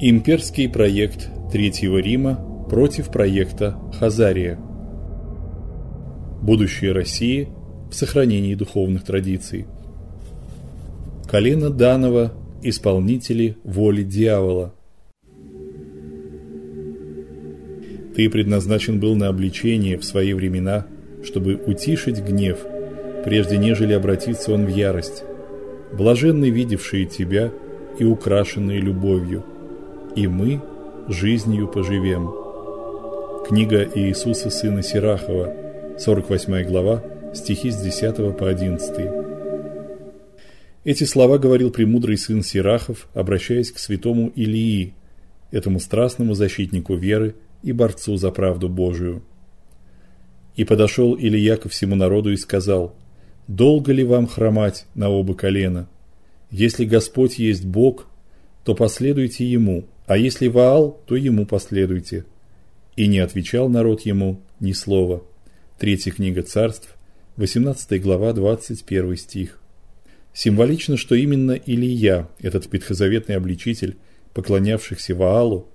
Имперский проект Третьего Рима против проекта Хазария. Будущее России в сохранении духовных традиций. Колено Данова – исполнители воли дьявола. Ты предназначен был на обличение в свои времена, чтобы утишить гнев, прежде нежели обратиться он в ярость. Блаженны видевшие тебя и украшенные любовью – и мы жизнью поживем. Книга Иисуса сына Сирахова, 48 глава, стихи с 10 по 11. Эти слова говорил премудрый сын Сирахов, обращаясь к святому Илии, этому страстному защитнику веры и борцу за правду Божию. И подошел Илия ко всему народу и сказал: Долго ли вам хромать на оба колена? Если Господь есть Бог, то последуйте ему. А если Ваал, то ему последуйте. И не отвечал народ ему ни слова. Третья книга Царств, 18 глава, 21 стих. Символично, что именно Илия, этот ветхозаветный обличитель, поклонявшихся Ваалу,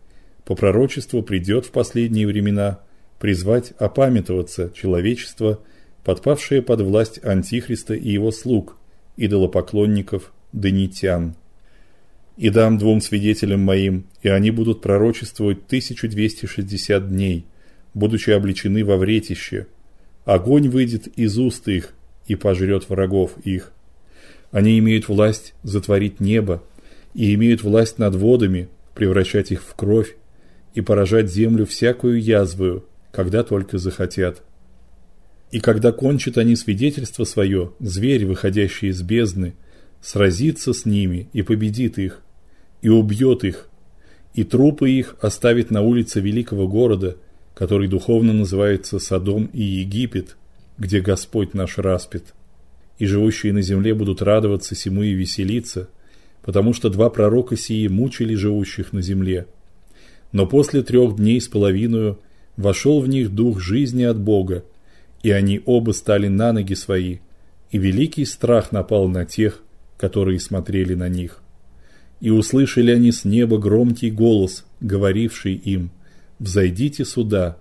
по пророчеству придет в последние времена призвать опамятоваться человечество, подпавшее под власть антихриста и его слуг, идолопоклонников, донитян и дам двум свидетелям моим, и они будут пророчествовать 1260 дней, будучи обличены во вретище. Огонь выйдет из уст их и пожрет врагов их. Они имеют власть затворить небо и имеют власть над водами, превращать их в кровь и поражать землю всякую язвою, когда только захотят. И когда кончат они свидетельство свое, зверь, выходящий из бездны, сразится с ними и победит их, и убьет их, и трупы их оставит на улице великого города, который духовно называется Содом и Египет, где Господь наш распят. И живущие на земле будут радоваться сему и веселиться, потому что два пророка сии мучили живущих на земле. Но после трех дней с половиной вошел в них дух жизни от Бога, и они оба стали на ноги свои, и великий страх напал на тех, которые смотрели на них. И услышали они с неба громкий голос, говоривший им: "Взойдите сюда".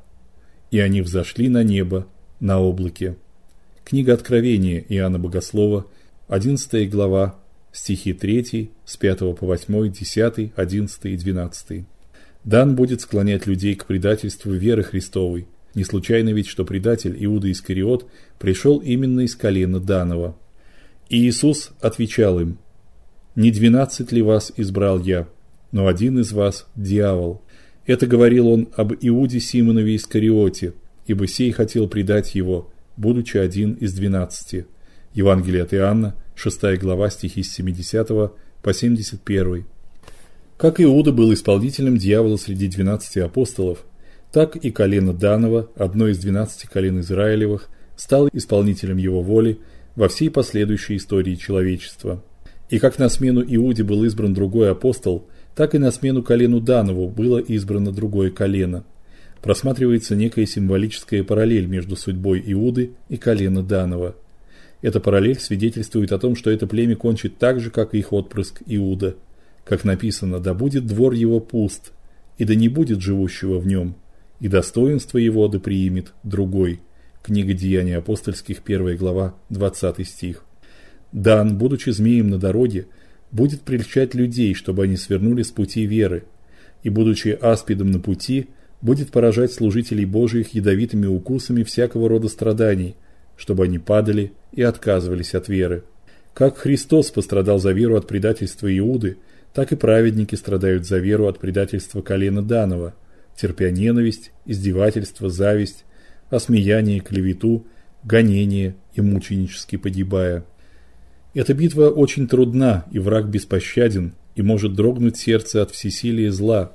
И они взошли на небо на облаке. Книга Откровения Иоанна Богослова, 11 глава, стихи 3 с 5 по 8, 10, 11 и 12. Дан будет склонять людей к предательству веры Христовой. Не случайно ведь, что предатель Иуда Искариот пришел именно из колена Данова. И Иисус отвечал им: не двенадцать ли вас избрал я, но один из вас дьявол. Это говорил он об Иуде Симонове Искариоте, ибо сей хотел предать его, будучи один из двенадцати. Евангелие от Иоанна, 6 глава, стихи с 70 по 71. Как Иуда был исполнителем дьявола среди двенадцати апостолов, так и колено Данова, одно из двенадцати колен Израилевых, стало исполнителем его воли во всей последующей истории человечества. И как на смену Иуде был избран другой апостол, так и на смену колену Данову было избрано другое колено. Просматривается некая символическая параллель между судьбой Иуды и колена Данова. Эта параллель свидетельствует о том, что это племя кончит так же, как их отпрыск Иуда. Как написано: "Да будет двор его пуст, и да не будет живущего в нем, и достоинство его да приимет другой". Книга Деяний апостольских, 1 глава, 20 стих. Дан, будучи змеем на дороге, будет прельщать людей, чтобы они свернули с пути веры, и будучи аспидом на пути, будет поражать служителей Божиих ядовитыми укусами всякого рода страданий, чтобы они падали и отказывались от веры. Как Христос пострадал за веру от предательства Иуды, так и праведники страдают за веру от предательства колена Данова, терпя ненависть, издевательство, зависть, осмеяние, клевету, гонение и мученически погибая. Эта битва очень трудна, и враг беспощаден, и может дрогнуть сердце от всесилия зла,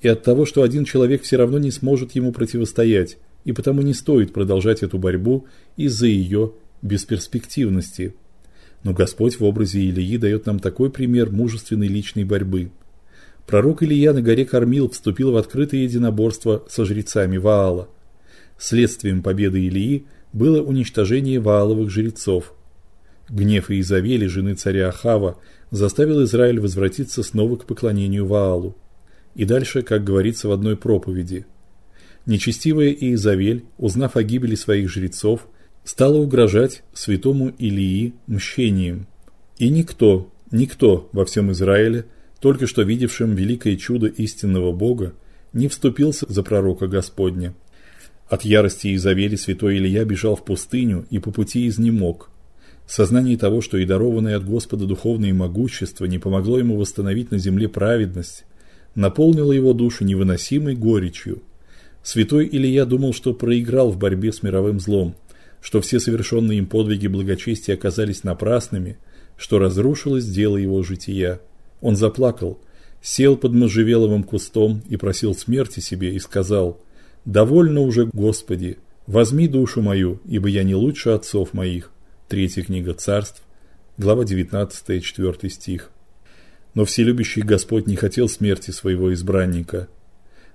и от того, что один человек все равно не сможет ему противостоять, и потому не стоит продолжать эту борьбу из-за ее бесперспективности. Но Господь в образе Илии дает нам такой пример мужественной личной борьбы. Пророк Илия на горе Кормил вступил в открытое единоборство со жрецами Ваала. Следствием победы Илии было уничтожение Вааловых жрецов – Гнев Иезавели, жены царя Ахава, заставил Израиль возвратиться снова к поклонению Ваалу. И дальше, как говорится в одной проповеди. Нечестивая Иезавель, узнав о гибели своих жрецов, стала угрожать святому Илии мщением. И никто, никто во всем Израиле, только что видевшим великое чудо истинного Бога, не вступился за пророка Господня. От ярости Иезавели святой Илья бежал в пустыню и по пути изнемог. Сознание того, что и дарованное от Господа духовное могущество не помогло ему восстановить на земле праведность, наполнило его душу невыносимой горечью. Святой Илья думал, что проиграл в борьбе с мировым злом, что все совершенные им подвиги благочестия оказались напрасными, что разрушилось дело его жития. Он заплакал, сел под можжевеловым кустом и просил смерти себе и сказал: "Довольно уже, Господи, возьми душу мою, ибо я не лучше отцов моих". Третья книга Царств, глава 19, 4 стих. Но вселюбящий Господь не хотел смерти своего избранника.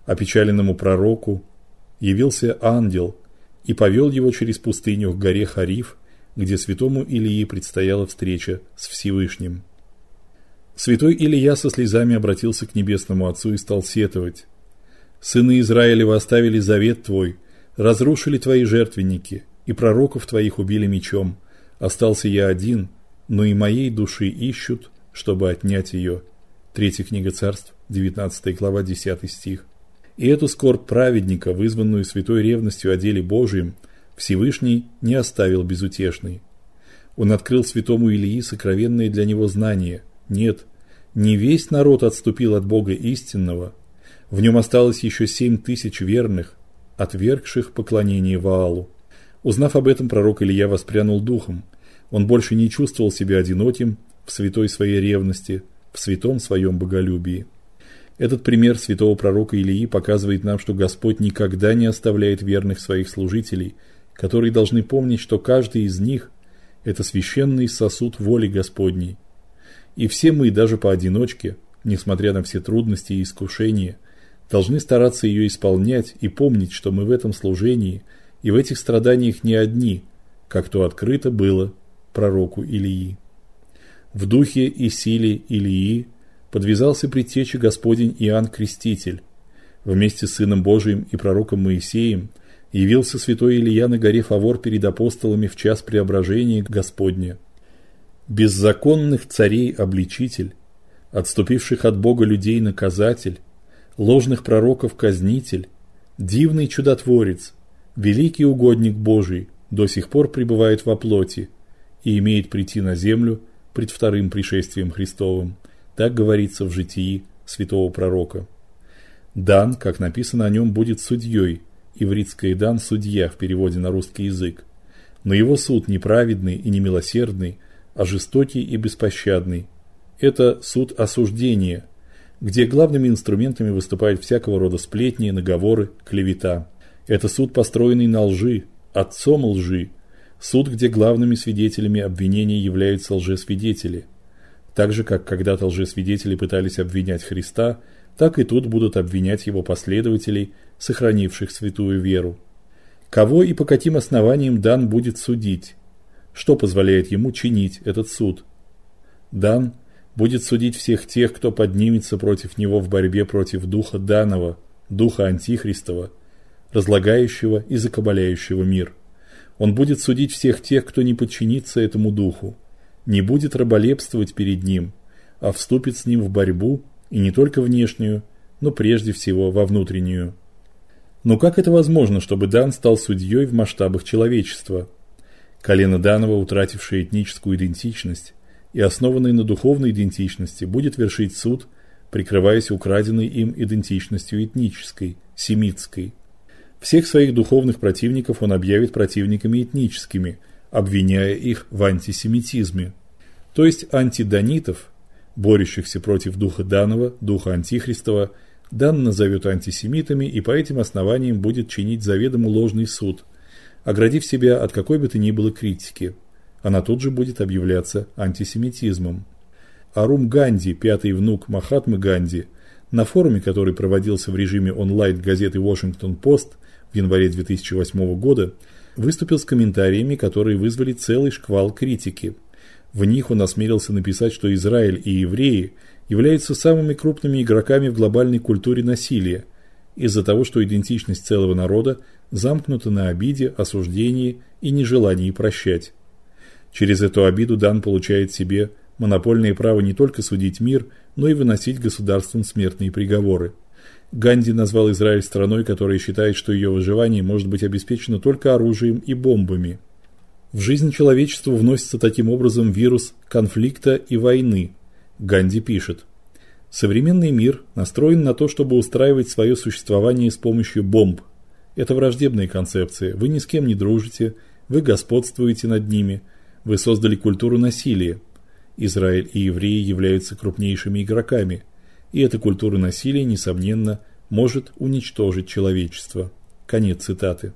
Опечаленному пророку явился ангел и повел его через пустыню к горе Хариф, где святому Илии предстояла встреча с Всевышним. Святой Илия со слезами обратился к небесному Отцу и стал сетовать: Сыны Израилева оставили завет твой, разрушили твои жертвенники, и пророков твоих убили мечом. Остался я один, но и моей души ищут, чтобы отнять ее. Третья книга Царств, 19 глава, 10 стих. И эту скорбь праведника, вызванную святой ревностью о деле Божьем, Всевышний не оставил безутешной. Он открыл святому Илии сокровенные для него знания. Нет, не весь народ отступил от Бога истинного. В нем осталось еще семь тысяч верных, отвергших поклонение Ваалу. Узнав об этом, пророк Илья воспрянул духом. Он больше не чувствовал себя одиноким в святой своей ревности, в святом своем боголюбии. Этот пример святого пророка Илии показывает нам, что Господь никогда не оставляет верных своих служителей, которые должны помнить, что каждый из них это священный сосуд воли Господней. И все мы, даже поодиночке, несмотря на все трудности и искушения, должны стараться ее исполнять и помнить, что мы в этом служении – и в этих страданиях не одни, как то открыто было пророку Илии. В духе и силе Илии подвязался предтеча Господень Иоанн Креститель. Вместе с сыном Божиим и пророком Моисеем явился святой Илия на горе Фавор перед апостолами в час преображения Господня. Беззаконных царей обличитель, отступивших от Бога людей наказатель, ложных пророков казнитель, дивный чудотворец, великий угодник Божий до сих пор пребывает во плоти и имеет прийти на землю пред вторым пришествием Христовым. Так говорится в житии святого пророка. Дан, как написано о нем, будет судьей. Ивритское дан судья в переводе на русский язык. Но его суд неправедный и немилосердный, а жестокий и беспощадный. Это суд осуждения, где главными инструментами выступают всякого рода сплетни, наговоры, клевета. Это суд, построенный на лжи, отцом лжи, суд, где главными свидетелями обвинения являются лжесвидетели. Так же, как когда-то лжесвидетели пытались обвинять Христа, так и тут будут обвинять его последователей, сохранивших святую веру. Кого и по каким основаниям дан будет судить? Что позволяет ему чинить этот суд? Дан будет судить всех тех, кто поднимется против него в борьбе против духа данного, духа антихристова, разлагающего и закабаляющего мир. Он будет судить всех тех, кто не подчинится этому духу, не будет раболепствовать перед ним, а вступит с ним в борьбу, и не только внешнюю, но прежде всего во внутреннюю. Но как это возможно, чтобы Дан стал судьей в масштабах человечества? Колено Данова, утратившее этническую идентичность и основанное на духовной идентичности, будет вершить суд, прикрываясь украденной им идентичностью этнической, семитской. Всех своих духовных противников он объявит противниками этническими, обвиняя их в антисемитизме. То есть антидонитов, борющихся против духа Данова, духа Антихристова, Дан назовет антисемитами и по этим основаниям будет чинить заведомо ложный суд, оградив себя от какой бы то ни было критики. Она тут же будет объявляться антисемитизмом. Арум Ганди, пятый внук Махатмы Ганди, на форуме, который проводился в режиме онлайн газеты Washington Post, в январе 2008 года выступил с комментариями, которые вызвали целый шквал критики. В них он осмелился написать, что Израиль и евреи являются самыми крупными игроками в глобальной культуре насилия из-за того, что идентичность целого народа замкнута на обиде, осуждении и нежелании прощать. Через эту обиду Дан получает себе монопольное право не только судить мир, но и выносить государствам смертные приговоры. Ганди назвал Израиль страной, которая считает, что ее выживание может быть обеспечено только оружием и бомбами. В жизнь человечества вносится таким образом вирус конфликта и войны. Ганди пишет: Современный мир настроен на то, чтобы устраивать свое существование с помощью бомб. Это враждебная концепция. Вы ни с кем не дружите, вы господствуете над ними. Вы создали культуру насилия. Израиль и евреи являются крупнейшими игроками и эта культура насилия, несомненно, может уничтожить человечество. Конец цитаты.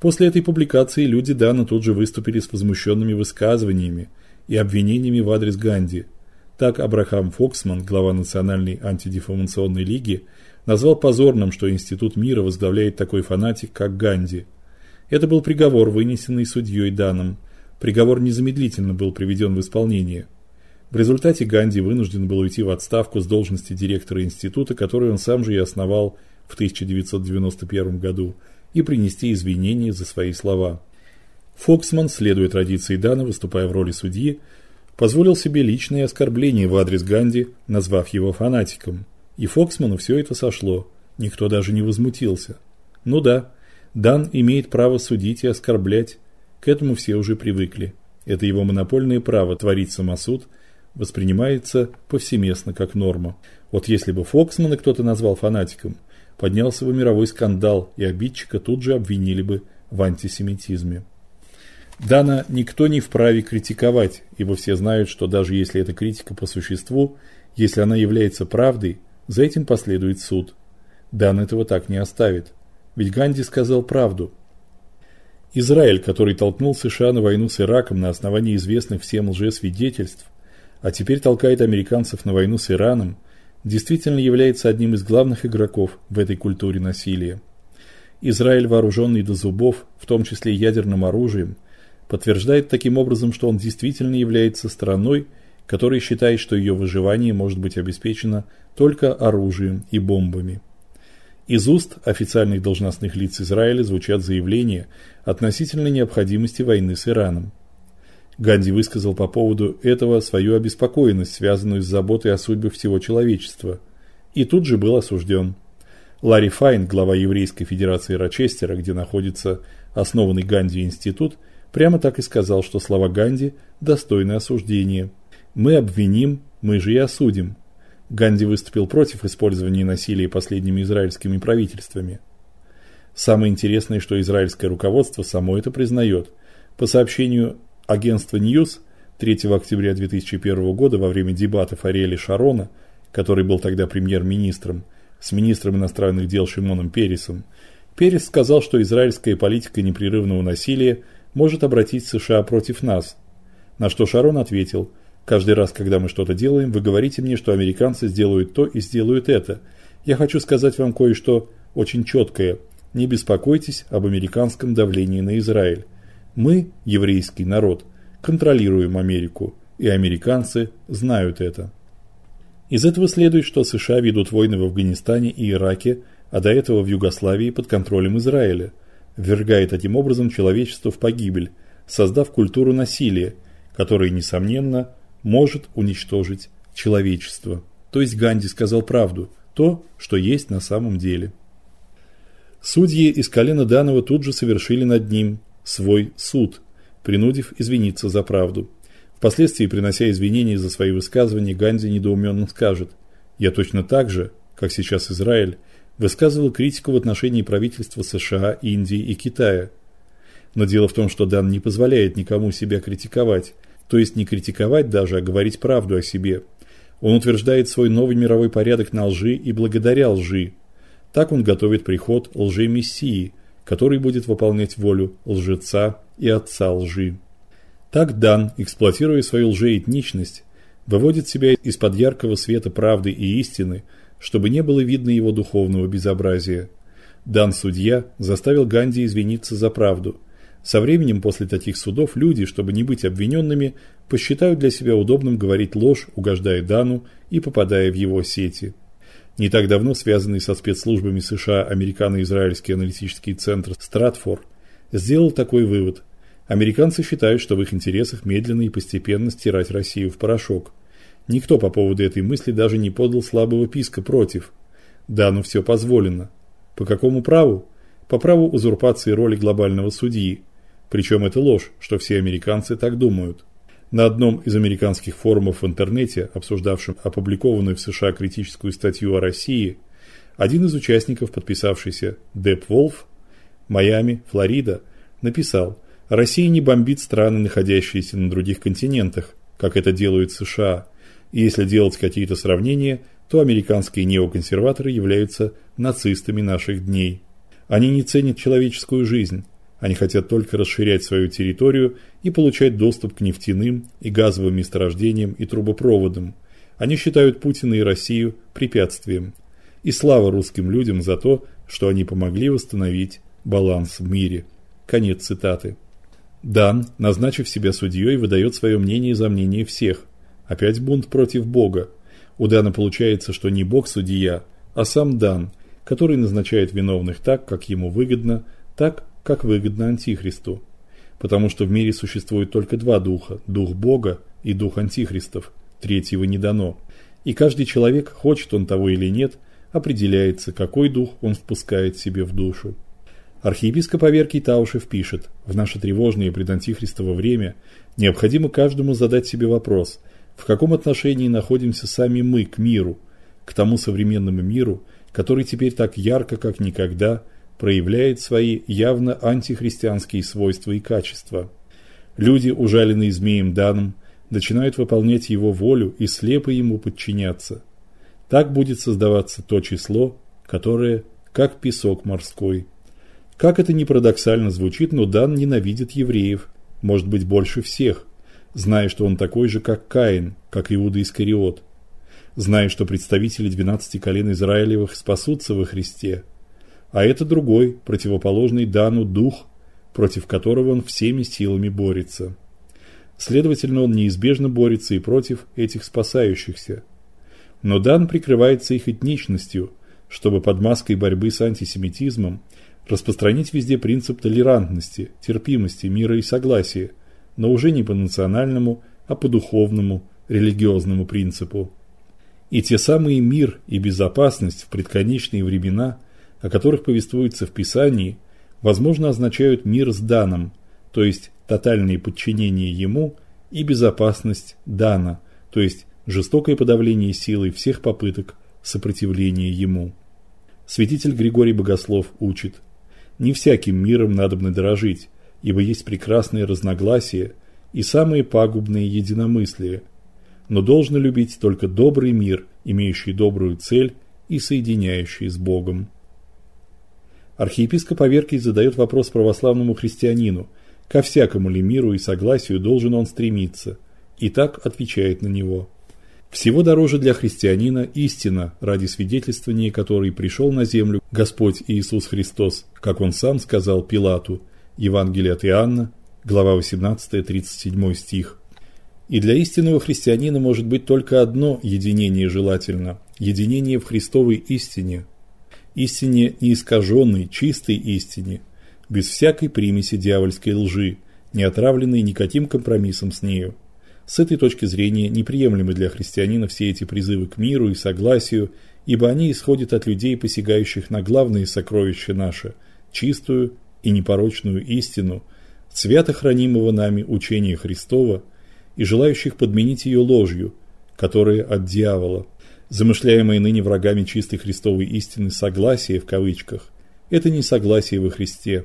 После этой публикации люди Дана тут же выступили с возмущенными высказываниями и обвинениями в адрес Ганди. Так Абрахам Фоксман, глава Национальной антидефамационной лиги, назвал позорным, что Институт мира возглавляет такой фанатик, как Ганди. Это был приговор, вынесенный судьей Даном. Приговор незамедлительно был приведен в исполнение. В результате Ганди вынужден был уйти в отставку с должности директора института, который он сам же и основал в 1991 году, и принести извинения за свои слова. Фоксман, следуя традиции Дана, выступая в роли судьи, позволил себе личное оскорбление в адрес Ганди, назвав его фанатиком. И Фоксману все это сошло. Никто даже не возмутился. Ну да, Дан имеет право судить и оскорблять. К этому все уже привыкли. Это его монопольное право творить самосуд – воспринимается повсеместно как норма. Вот если бы Фоксмана кто-то назвал фанатиком, поднялся бы мировой скандал, и обидчика тут же обвинили бы в антисемитизме. Дана никто не вправе критиковать, ибо все знают, что даже если эта критика по существу, если она является правдой, за этим последует суд. Дан этого так не оставит. Ведь Ганди сказал правду. Израиль, который толкнул США на войну с Ираком на основании известных всем лжесвидетельств, а теперь толкает американцев на войну с Ираном, действительно является одним из главных игроков в этой культуре насилия. Израиль, вооруженный до зубов, в том числе ядерным оружием, подтверждает таким образом, что он действительно является страной, которая считает, что ее выживание может быть обеспечено только оружием и бомбами. Из уст официальных должностных лиц Израиля звучат заявления относительно необходимости войны с Ираном. Ганди высказал по поводу этого свою обеспокоенность, связанную с заботой о судьбе всего человечества, и тут же был осужден. Ларри Файн, глава еврейской федерации Рочестера, где находится основанный Ганди институт, прямо так и сказал, что слова Ганди достойны осуждения. Мы обвиним, мы же и осудим. Ганди выступил против использования насилия последними израильскими правительствами. Самое интересное, что израильское руководство само это признает. По сообщению Агентство News 3 октября 2001 года во время дебатов Ариэля Шарона, который был тогда премьер-министром, с министром иностранных дел Шимоном Пересом, Перес сказал, что израильская политика непрерывного насилия может обратить США против нас. На что Шарон ответил: "Каждый раз, когда мы что-то делаем, вы говорите мне, что американцы сделают то и сделают это. Я хочу сказать вам кое-что очень четкое. Не беспокойтесь об американском давлении на Израиль. Мы, еврейский народ, контролируем Америку, и американцы знают это. Из этого следует, что США ведут войны в Афганистане и Ираке, а до этого в Югославии под контролем Израиля, ввергая таким образом человечество в погибель, создав культуру насилия, которая несомненно может уничтожить человечество. То есть Ганди сказал правду, то, что есть на самом деле. Судьи из колена Данова тут же совершили над ним свой суд, принудив извиниться за правду. Впоследствии, принося извинения за свои высказывания, Ганди недоуменно скажет: "Я точно так же, как сейчас Израиль, высказывал критику в отношении правительства США, Индии и Китая. Но дело в том, что Дан не позволяет никому себя критиковать, то есть не критиковать даже, а говорить правду о себе. Он утверждает свой новый мировой порядок на лжи и благодаря лжи. Так он готовит приход лжемессии, который будет выполнять волю лжеца и отца лжи. Так Дан, эксплуатируя свою лжеэтничность, выводит себя из-под яркого света правды и истины, чтобы не было видно его духовного безобразия. Дан судья заставил Ганди извиниться за правду. Со временем после таких судов люди, чтобы не быть обвиненными, посчитают для себя удобным говорить ложь, угождая Дану и попадая в его сети. Не так давно связанный со спецслужбами США американо-израильский аналитический центр Стратфор сделал такой вывод. Американцы считают, что в их интересах медленно и постепенно стирать Россию в порошок. Никто по поводу этой мысли даже не подал слабого писка против. Да, но все позволено. По какому праву? По праву узурпации роли глобального судьи. Причем это ложь, что все американцы так думают. На одном из американских форумов в интернете, обсуждавшем опубликованную в США критическую статью о России, один из участников, подписавшийся Деп Волф, Майами, Флорида, написал: "Россия не бомбит страны, находящиеся на других континентах, как это делают США. И если делать какие-то сравнения, то американские неоконсерваторы являются нацистами наших дней. Они не ценят человеческую жизнь. Они хотят только расширять свою территорию и получать доступ к нефтяным и газовым месторождениям и трубопроводам. Они считают Путина и Россию препятствием. И слава русским людям за то, что они помогли восстановить баланс в мире. Конец цитаты. Дан, назначив себя судьей, выдает свое мнение за мнение всех. Опять бунт против Бога. У Дана получается, что не Бог судья, а сам Дан, который назначает виновных так, как ему выгодно, так, как выгодно антихристу. Потому что в мире существует только два духа: дух Бога и дух антихристов. Третьего не дано. И каждый человек, хочет он того или нет, определяется, какой дух он впускает себе в душу. Архиепископ Аверкий Таушев пишет: "В наше тревожное предантихристово время необходимо каждому задать себе вопрос: в каком отношении находимся сами мы к миру, к тому современному миру, который теперь так ярко, как никогда, проявляет свои явно антихристианские свойства и качества. Люди, ужаленные змеем Даном, начинают выполнять его волю и слепо ему подчиняться. Так будет создаваться то число, которое как песок морской. Как это ни парадоксально звучит, но Дан ненавидит евреев, может быть, больше всех, зная, что он такой же, как Каин, как Иуда Искариот, зная, что представители двенадцати колен Израилевых спасутся во Христе, а это другой, противоположный Дану дух, против которого он всеми силами борется. Следовательно, он неизбежно борется и против этих спасающихся. Но Дан прикрывается их этничностью, чтобы под маской борьбы с антисемитизмом распространить везде принцип толерантности, терпимости, мира и согласия, но уже не по национальному, а по духовному, религиозному принципу. И те самые мир и безопасность в предконечные времена, о которых повествуется в Писании, возможно, означают мир с Даном, то есть тотальное подчинение ему и безопасность Дана, то есть жестокое подавление силой всех попыток сопротивления ему. Святитель Григорий Богослов учит: не всяким миром надобно дорожить, ибо есть прекрасные разногласия и самые пагубные единомыслия. Но должно любить только добрый мир, имеющий добрую цель и соединяющий с Богом. Архиепископ Аверкий задает вопрос православному христианину: ко всякому ли миру и согласию должен он стремиться? И так отвечает на него: всего дороже для христианина истина, ради свидетельствования которой пришел на землю Господь Иисус Христос, как он сам сказал Пилату. Евангелие от Иоанна, глава 18, 37 стих. И для истинного христианина может быть только одно единение желательно единение в Христовой истине, истине неискаженной, чистой истине, без всякой примеси дьявольской лжи, не отравленной никаким компромиссом с нею. С этой точки зрения неприемлемы для христианина все эти призывы к миру и согласию, ибо они исходят от людей, посягающих на главные сокровища наши чистую и непорочную истину, свято хранимого нами учения Христова и желающих подменить ее ложью, которая от дьявола замышляемое ныне врагами чистой христовой истины согласие в кавычках это не согласие во Христе.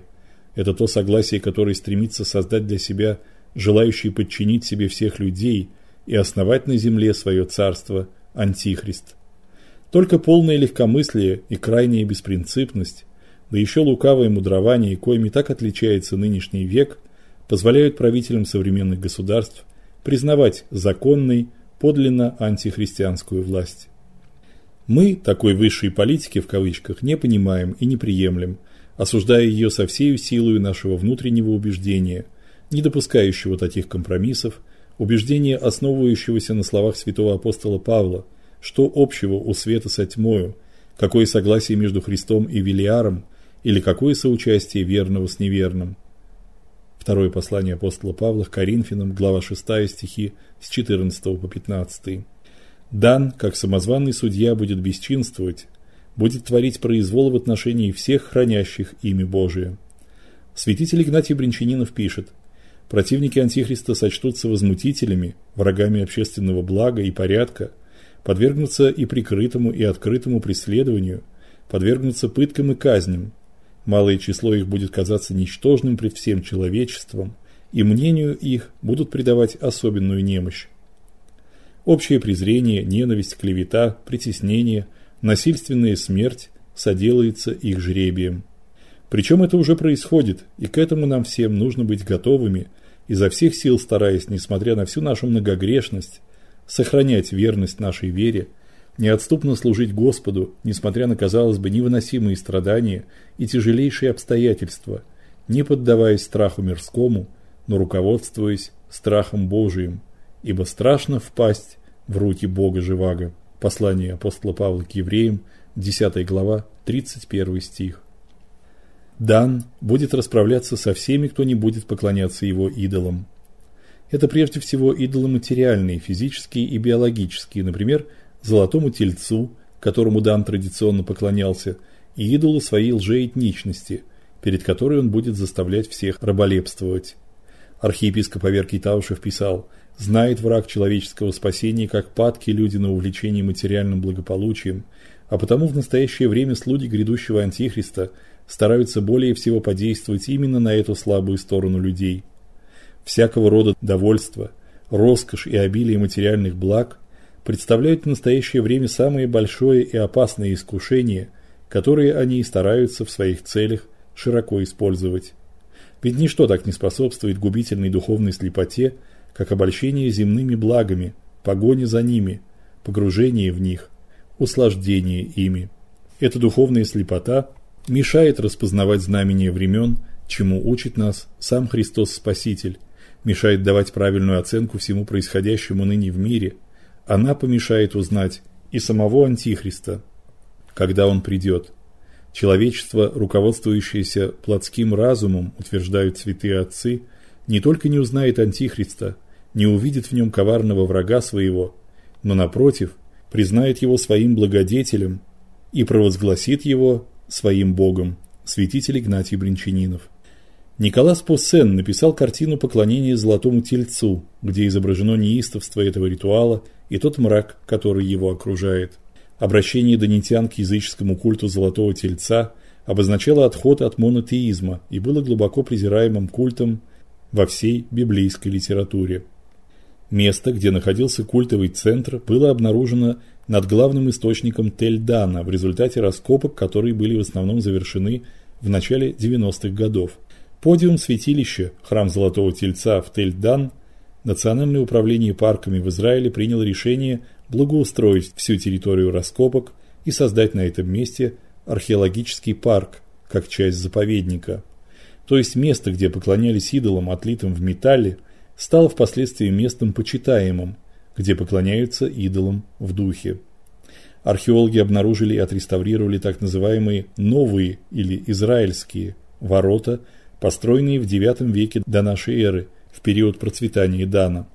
Это то согласие, которое стремится создать для себя желающий подчинить себе всех людей и основать на земле свое царство антихрист. Только полное легкомыслие и крайняя беспринципность, да еще лукавое мудрование, коими так отличается нынешний век, позволяют правителям современных государств признавать законной, подлинно антихристианскую власть. Мы такой высшей политики в кавычках не понимаем и не приемлем, осуждая ее со всей силой нашего внутреннего убеждения, не допускающего таких компромиссов, убеждение, основывающегося на словах святого апостола Павла, что общего у света со тьмою, какое согласие между Христом и Велиаром, или какое соучастие верного с неверным. Второе послание апостола Павла к Коринфянам, глава 6, стихи с 14 по 15. Дан, как самозванный судья, будет бесчинствовать, будет творить произвол в отношении всех хранящих имя Божие. Святитель Игнатий Бринчанинов пишет: Противники антихриста сочтутся возмутителями, врагами общественного блага и порядка, подвергнутся и прикрытому, и открытому преследованию, подвергнутся пыткам и казням. Малое число их будет казаться ничтожным пред всем человечеством, и мнению их будут придавать особенную немощь. Общее презрение, ненависть, клевета, притеснение, насильственная смерть соделается их жребием. Причем это уже происходит, и к этому нам всем нужно быть готовыми, изо всех сил стараясь, несмотря на всю нашу многогрешность, сохранять верность нашей вере, неотступно служить Господу, несмотря на, казалось бы, невыносимые страдания и тяжелейшие обстоятельства, не поддаваясь страху мирскому, но руководствуясь страхом Божиим, ибо страшно впасть в руки Бога живаго. Послание апостола Павла к евреям, 10 глава, 31 стих. Дан будет расправляться со всеми, кто не будет поклоняться его идолам. Это прежде всего идолы материальные, физические и биологические, например, золотому тельцу, которому Дан традиционно поклонялся, и идолу своей лжеэтничности, перед которой он будет заставлять всех раболепствовать. Архиепископ Аверкий Таушев писал: "Знает враг человеческого спасения, как падки люди на увлечение материальным благополучием, а потому в настоящее время слуги грядущего антихриста стараются более всего подействовать именно на эту слабую сторону людей. Всякого рода довольство, роскошь и обилие материальных благ представляют в настоящее время самое большое и опасное искушение, которое они и стараются в своих целях широко использовать. Ведь ничто так не способствует губительной духовной слепоте, как обольщение земными благами, погоня за ними, погружение в них, услаждение ими. Эта духовная слепота мешает распознавать знамения времен, чему учит нас сам Христос Спаситель, мешает давать правильную оценку всему происходящему ныне в мире – она помешает узнать и самого антихриста, когда он придет. Человечество, руководствующееся плотским разумом, утверждают святые отцы, не только не узнает антихриста, не увидит в нем коварного врага своего, но напротив, признает его своим благодетелем и провозгласит его своим богом. Святитель Игнатий Бринчанинов. Николас Поссен написал картину поклонения золотому тельцу, где изображено неистовство этого ритуала и тот мрак, который его окружает. Обращение донитян к языческому культу золотого тельца обозначало отход от монотеизма и было глубоко презираемым культом во всей библейской литературе. Место, где находился культовый центр, было обнаружено над главным источником Тель-Дана в результате раскопок, которые были в основном завершены в начале 90-х годов. Подиум святилища, храм Золотого Тельца в Тель-Дан, Национальное управление парками в Израиле приняло решение благоустроить всю территорию раскопок и создать на этом месте археологический парк, как часть заповедника. То есть место, где поклонялись идолам, отлитым в металле, стало впоследствии местом почитаемым, где поклоняются идолам в духе. Археологи обнаружили и отреставрировали так называемые новые или израильские ворота – построенные в IX веке до нашей эры, в период процветания Дана.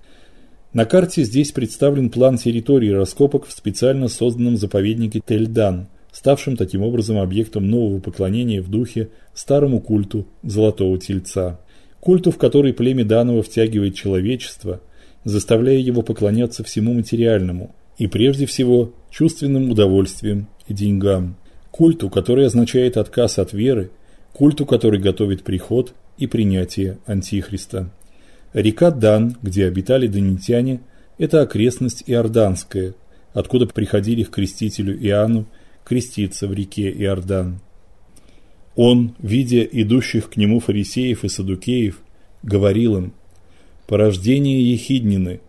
На карте здесь представлен план территории раскопок в специально созданном заповеднике Тель-Дан, ставшем таким образом объектом нового поклонения в духе старому культу Золотого Тельца. Культу, в который племя Данова втягивает человечество, заставляя его поклоняться всему материальному и прежде всего чувственным удовольствиям и деньгам. Культу, который означает отказ от веры культу, который готовит приход и принятие антихриста. Река Дан, где обитали данитяне, это окрестность иорданская, откуда приходили к крестителю Иоанну креститься в реке Иордан. Он, видя идущих к нему фарисеев и саддукеев, говорил им: "Порождение ехиднины,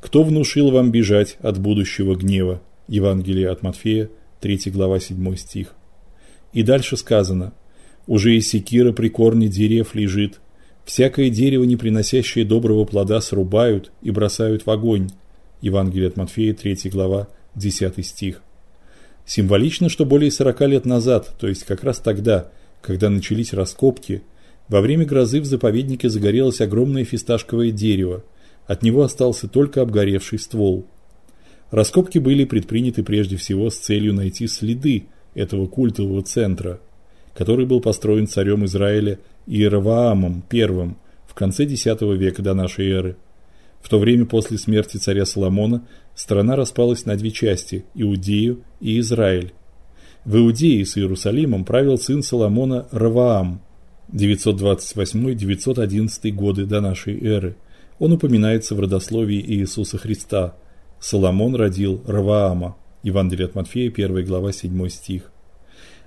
кто внушил вам бежать от будущего гнева?" Евангелие от Матфея, 3 глава, 7 стих. И дальше сказано: уже и секира при корне дерев лежит, Всякое дерево, не приносящее доброго плода, срубают и бросают в огонь. Евангелие от Матфея, 3 глава, 10 стих. Символично, что более 40 лет назад, то есть как раз тогда, когда начались раскопки, во время грозы в заповеднике загорелось огромное фисташковое дерево. От него остался только обгоревший ствол. Раскопки были предприняты прежде всего с целью найти следы этого культового центра, который был построен царем Израиля Иераваамом I в конце X века до нашей эры. В то время после смерти царя Соломона страна распалась на две части – Иудею и Израиль. В Иудее с Иерусалимом правил сын Соломона Раваам 928-911 годы до нашей эры. Он упоминается в родословии Иисуса Христа. Соломон родил Раваама. Евангелие от Матфея, 1 глава, 7 стих.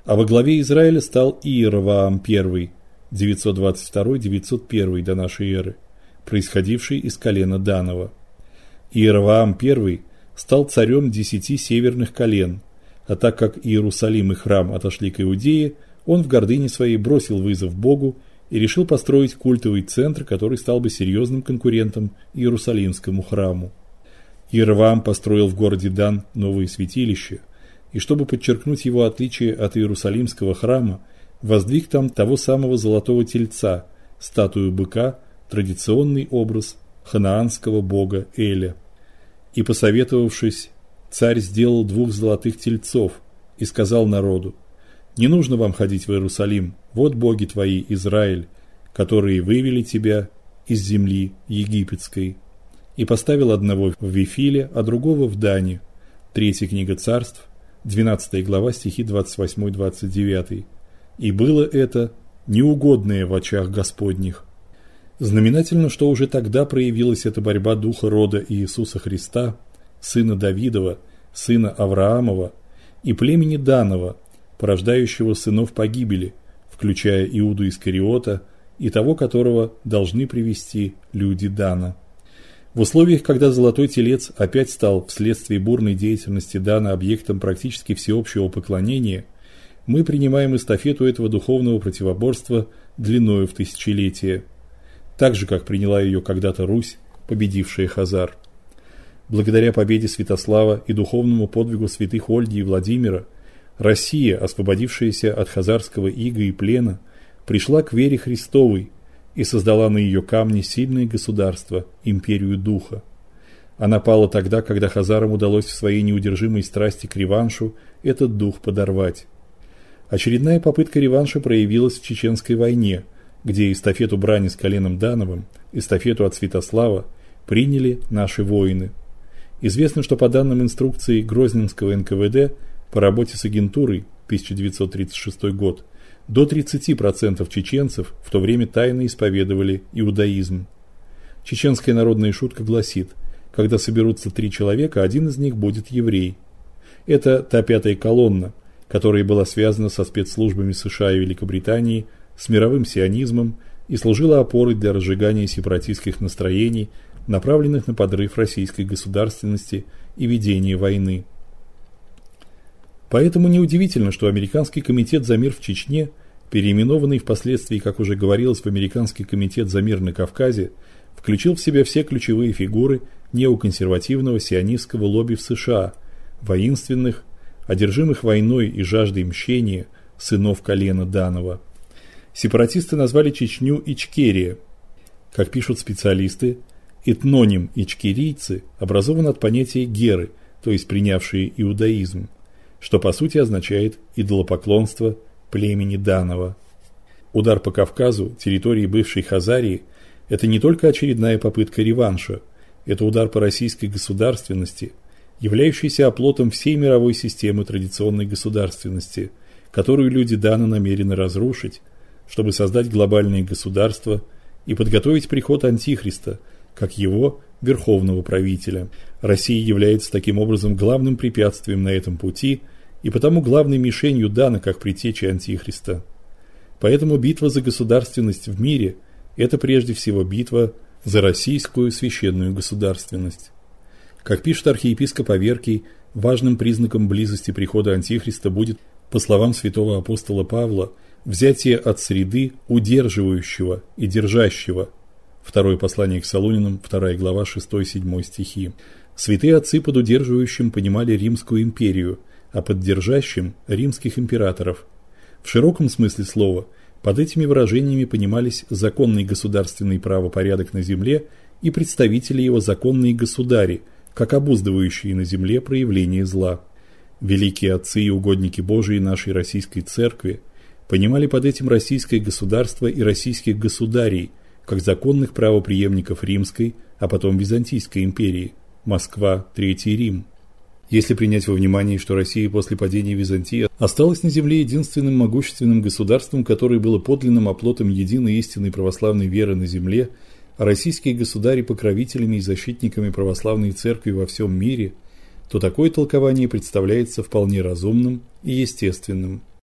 А во главе Израиля стал Иераваам I 922-901 до нашей эры, происходивший из колена Данова. Иераваам I стал царем десяти северных колен, а так как Иерусалим и храм отошли к Иудее, он в гордыне своей бросил вызов Богу и решил построить культовый центр, который стал бы серьезным конкурентом Иерусалимскому храму. Иераваам построил в городе Дан новое святилище, и чтобы подчеркнуть его отличие от Иерусалимского храма, воздвиг там того самого золотого тельца, статую быка, традиционный образ ханаанского бога Эля. И посоветовавшись, царь сделал двух золотых тельцов и сказал народу: "Не нужно вам ходить в Иерусалим. Вот боги твои, Израиль, которые вывели тебя из земли египетской". И поставил одного в Вифиле, а другого в Дане. Третья книга Царств, 12 глава, стихи 28-29. И было это неугодное в очах Господних. Знаменательно, что уже тогда проявилась эта борьба духа рода Иисуса Христа, сына Давидова, сына Авраамова и племени Данова, порождающего сынов погибели, включая Иуду Искариота и того, которого должны привести люди Дана. В условиях, когда золотой телец опять стал вследствие бурной деятельности Дана объектом практически всеобщего поклонения – мы принимаем эстафету этого духовного противоборства длиною в тысячелетия, так же как приняла ее когда-то Русь, победившая Хазар. Благодаря победе Святослава и духовному подвигу святых Ольги и Владимира, Россия, освободившаяся от хазарского ига и плена, пришла к вере Христовой и создала на ее камне сильное государство, империю духа. Она пала тогда, когда хазарам удалось в своей неудержимой страсти к реваншу этот дух подорвать. Очередная попытка реванша проявилась в Чеченской войне, где эстафету брани с коленом Дановым, эстафету от Святослава приняли наши воины. Известно, что по данным инструкции Грозненского НКВД по работе с агентурой 1936 год, до 30% чеченцев в то время тайно исповедовали иудаизм. Чеченская народная шутка гласит: когда соберутся три человека, один из них будет еврей. Это та пятая колонна, которая была связана со спецслужбами США и Великобритании, с мировым сионизмом и служила опорой для разжигания сепаратистских настроений, направленных на подрыв российской государственности и ведение войны. Поэтому неудивительно, что Американский комитет за мир в Чечне, переименованный впоследствии, как уже говорилось, в Американский комитет за мир на Кавказе, включил в себя все ключевые фигуры неоконсервативного сионистского лобби в США, воинственных, одержимых войной и жаждой мщения сынов колена Данова. Сепаратисты назвали Чечню Ичкерия. Как пишут специалисты, этноним ичкерийцы образован от понятия геры, то есть принявшие иудаизм, что по сути означает идолопоклонство племени Данова. Удар по Кавказу, территории бывшей Хазарии это не только очередная попытка реванша, это удар по российской государственности – являющийся оплотом всей мировой системы традиционной государственности, которую люди Дана намерены разрушить, чтобы создать глобальное государство и подготовить приход антихриста, как его верховного правителя. Россия является таким образом главным препятствием на этом пути и потому главной мишенью Дана как предтечи антихриста. Поэтому битва за государственность в мире это прежде всего битва за российскую священную государственность. Как пишет архиепископ Аверкий, важным признаком близости прихода антихриста будет, по словам святого апостола Павла, взятие от среды удерживающего и держащего. Второе послание к Солунинам, 2 глава, 6-7 стихи. Святые отцы под удерживающим понимали Римскую империю, а под держащим римских императоров. В широком смысле слова под этими выражениями понимались законный государственный правопорядок на земле и представители его законные государи, как обуздывающие на земле проявления зла. Великие отцы и угодники Божии нашей российской церкви понимали под этим российское государство и российских государей, как законных правопреемников Римской, а потом Византийской империи. Москва, Третий Рим. Если принять во внимание, что Россия после падения Византии осталась на земле единственным могущественным государством, которое было подлинным оплотом единой истинной православной веры на земле, а российские государи покровителями и защитниками православной церкви во всем мире, то такое толкование представляется вполне разумным и естественным.